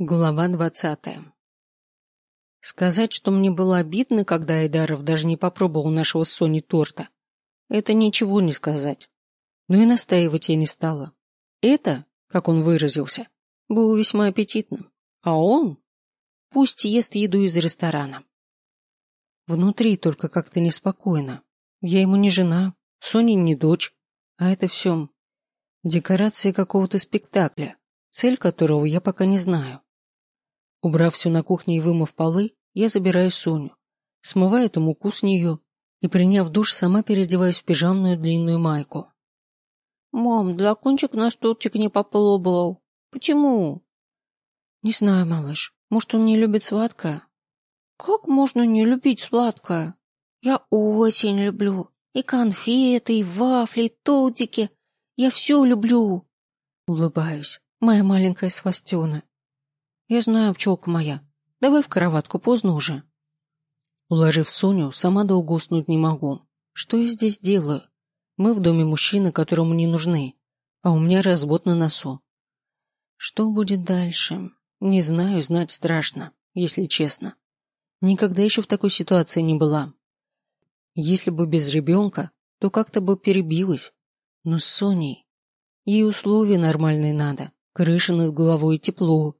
Глава двадцатая Сказать, что мне было обидно, когда Айдаров даже не попробовал нашего с Соней торта, это ничего не сказать. Но и настаивать я не стала. Это, как он выразился, было весьма аппетитным. А он пусть ест еду из ресторана. Внутри только как-то неспокойно. Я ему не жена, Соня не дочь, а это все декорации какого-то спектакля, цель которого я пока не знаю. Убрав все на кухне и вымыв полы, я забираю Соню, смываю эту муку с нее и, приняв душ, сама переодеваюсь в пижамную длинную майку. «Мам, дракончик на тортик не попробовал. Почему?» «Не знаю, малыш. Может, он не любит сладкое?» «Как можно не любить сладкое? Я очень люблю. И конфеты, и вафли, и тортики. Я все люблю». Улыбаюсь. Моя маленькая свастена. Я знаю, пчелка моя. Давай в кроватку, поздно уже. Уложив Соню, сама долго уснуть не могу. Что я здесь делаю? Мы в доме мужчины, которому не нужны, а у меня развод на носу. Что будет дальше? Не знаю, знать страшно, если честно. Никогда еще в такой ситуации не была. Если бы без ребенка, то как-то бы перебилась. Но с Соней... Ей условия нормальные надо. Крыша над головой и тепло,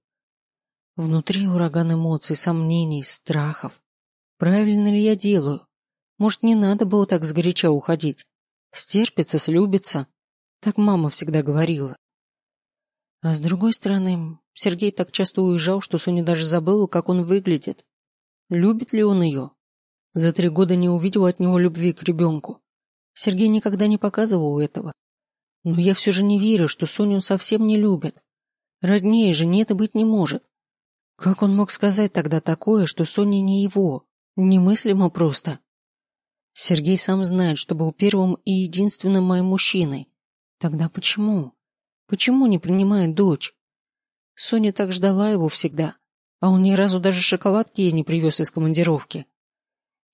Внутри ураган эмоций, сомнений, страхов. Правильно ли я делаю? Может, не надо было так сгоряча уходить? Стерпится, слюбится. Так мама всегда говорила. А с другой стороны, Сергей так часто уезжал, что Соня даже забыла, как он выглядит. Любит ли он ее? За три года не увидел от него любви к ребенку. Сергей никогда не показывал этого. Но я все же не верю, что Соню совсем не любит. Роднее же нет и быть не может. Как он мог сказать тогда такое, что Соня не его? Немыслимо просто. Сергей сам знает, что был первым и единственным моим мужчиной. Тогда почему? Почему не принимает дочь? Соня так ждала его всегда, а он ни разу даже шоколадки ей не привез из командировки.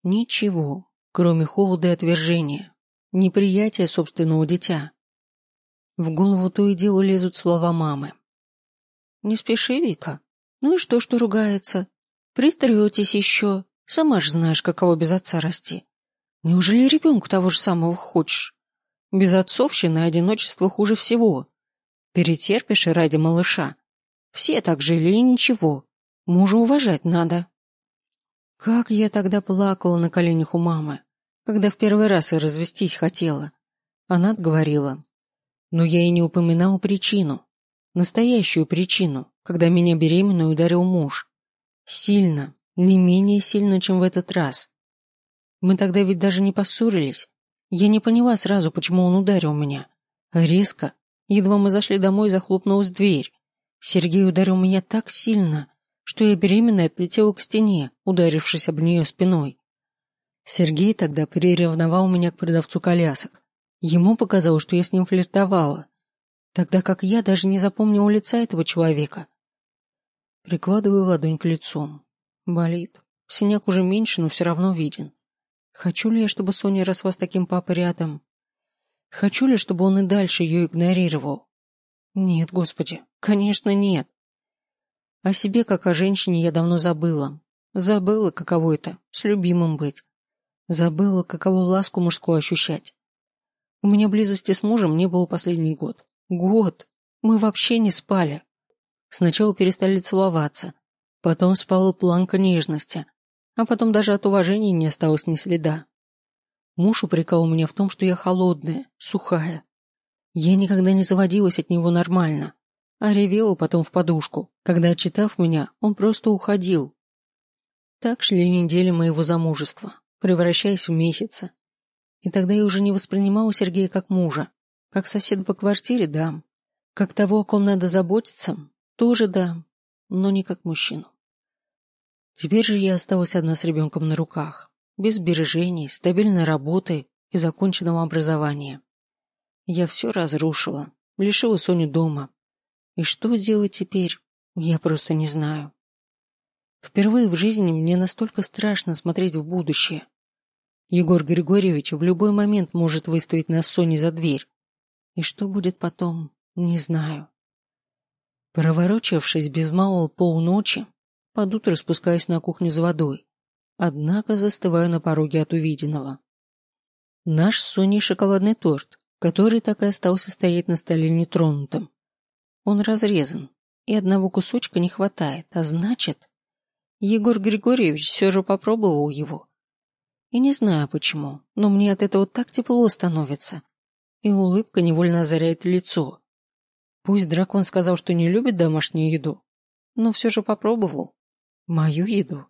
Ничего, кроме холода и отвержения, неприятия собственного дитя. В голову то и дело лезут слова мамы. «Не спеши, Вика, ну и что, что ругается? Притретесь еще. Сама же знаешь, каково без отца расти. Неужели ребенку того же самого хочешь? Без отцовщины одиночество хуже всего. Перетерпишь и ради малыша. Все так жили и ничего. Мужа уважать надо. Как я тогда плакала на коленях у мамы, когда в первый раз и развестись хотела. Она говорила. Но я и не упоминала причину. Настоящую причину когда меня беременную ударил муж. Сильно, не менее сильно, чем в этот раз. Мы тогда ведь даже не поссорились. Я не поняла сразу, почему он ударил меня. Резко, едва мы зашли домой, захлопнулась дверь. Сергей ударил меня так сильно, что я беременная отлетела к стене, ударившись об нее спиной. Сергей тогда приревновал меня к продавцу колясок. Ему показалось, что я с ним флиртовала, тогда как я даже не запомнила лица этого человека. Прикладываю ладонь к лицу. Болит. Синяк уже меньше, но все равно виден. Хочу ли я, чтобы Соня росла с таким папой рядом? Хочу ли, чтобы он и дальше ее игнорировал? Нет, господи, конечно, нет. О себе, как о женщине, я давно забыла. Забыла, каково это, с любимым быть. Забыла, каково ласку мужскую ощущать. У меня близости с мужем не было последний год. Год. Мы вообще не спали. Сначала перестали целоваться, потом спала планка нежности, а потом даже от уважения не осталось ни следа. Муж упрекал меня в том, что я холодная, сухая. Я никогда не заводилась от него нормально, а ревела потом в подушку, когда, отчитав меня, он просто уходил. Так шли недели моего замужества, превращаясь в месяцы. И тогда я уже не воспринимала Сергея как мужа, как соседа по квартире, да, как того, о ком надо заботиться, тоже да, но не как мужчину. Теперь же я осталась одна с ребенком на руках, без сбережений, стабильной работы и законченного образования. Я все разрушила, лишила Соню дома. И что делать теперь, я просто не знаю. Впервые в жизни мне настолько страшно смотреть в будущее. Егор Григорьевич в любой момент может выставить нас Соней за дверь. И что будет потом, не знаю. Проворочавшись без малого полночи, под утро спускаюсь на кухню за водой, однако застываю на пороге от увиденного. Наш с Соней шоколадный торт, который так и остался стоять на столе нетронутым. Он разрезан, и одного кусочка не хватает, а значит... Егор Григорьевич все же попробовал его. И не знаю почему, но мне от этого так тепло становится. И улыбка невольно озаряет лицо. Пусть дракон сказал, что не любит домашнюю еду, но все же попробовал. Мою еду.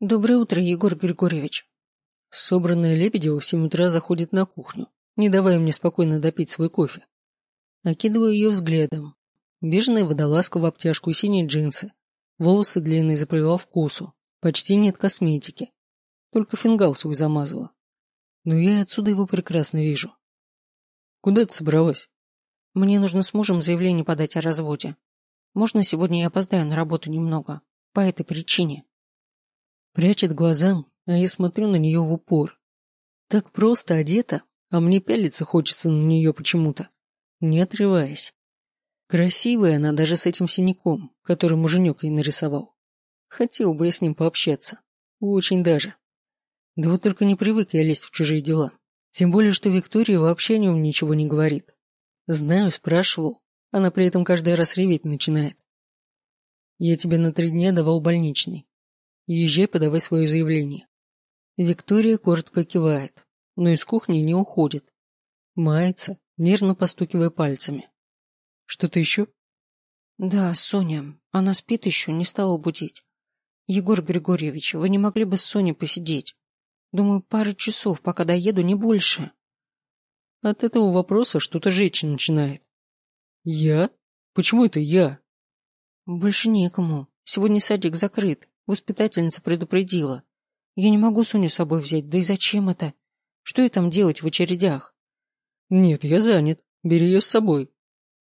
Доброе утро, Егор Григорьевич. Собранная Лебедева в семь утра заходит на кухню, не давая мне спокойно допить свой кофе. Окидываю ее взглядом. Бежная водолазка в обтяжку и синие джинсы. Волосы длинные заплела в косу. Почти нет косметики. Только фингал свой замазала. Но я отсюда его прекрасно вижу. Куда ты собралась? Мне нужно с мужем заявление подать о разводе. Можно сегодня я опоздаю на работу немного? По этой причине. Прячет глаза, а я смотрю на нее в упор. Так просто одета, а мне пялиться хочется на нее почему-то, не отрываясь. Красивая она даже с этим синяком, который муженек ей нарисовал. Хотел бы я с ним пообщаться. Очень даже. Да вот только не привык я лезть в чужие дела. Тем более, что Виктория вообще о нем ничего не говорит. Знаю, спрашивал. Она при этом каждый раз реветь начинает. Я тебе на три дня давал больничный. Езжай, подавай свое заявление. Виктория коротко кивает, но из кухни не уходит. Мается, нервно постукивая пальцами. Что-то еще? Да, Соня. Она спит еще, не стала будить. Егор Григорьевич, вы не могли бы с Соней посидеть? Думаю, пару часов, пока доеду, не больше. От этого вопроса что-то жечь начинает. Я? Почему это я? Больше некому. Сегодня садик закрыт. Воспитательница предупредила. Я не могу Соню с собой взять, да и зачем это? Что ей там делать в очередях? Нет, я занят. Бери ее с собой.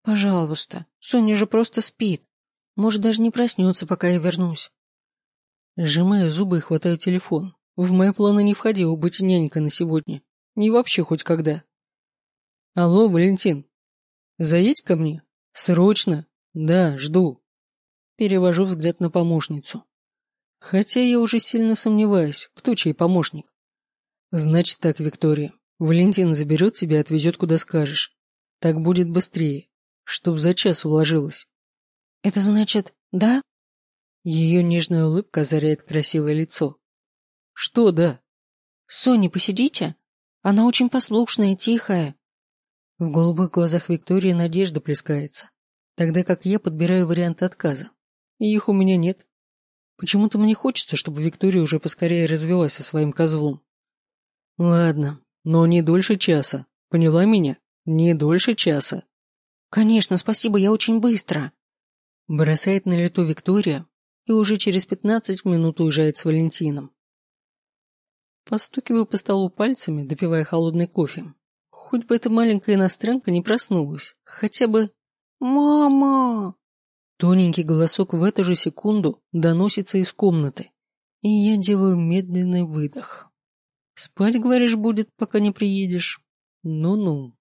Пожалуйста. Соня же просто спит. Может, даже не проснется, пока я вернусь. Сжимаю зубы и хватаю телефон. В мои планы не входило быть нянькой на сегодня. Не вообще хоть когда. Алло, Валентин. Заедь ко мне. Срочно. Да, жду. Перевожу взгляд на помощницу. Хотя я уже сильно сомневаюсь, кто чей помощник. Значит так, Виктория. Валентин заберет тебя и отвезет, куда скажешь. Так будет быстрее. Чтоб за час уложилась. Это значит, да? Ее нежная улыбка озаряет красивое лицо. Что да? Соня, посидите? Она очень послушная и тихая. В голубых глазах Виктории надежда плескается, тогда как я подбираю варианты отказа. И их у меня нет. Почему-то мне хочется, чтобы Виктория уже поскорее развелась со своим козлом. Ладно, но не дольше часа. Поняла меня? Не дольше часа. Конечно, спасибо, я очень быстро. Бросает на лету Виктория и уже через пятнадцать минут уезжает с Валентином. Постукиваю по столу пальцами, допивая холодный кофе. Хоть бы эта маленькая иностранка не проснулась. Хотя бы... «Мама!» Тоненький голосок в эту же секунду доносится из комнаты, и я делаю медленный выдох. Спать, говоришь, будет, пока не приедешь? Ну-ну.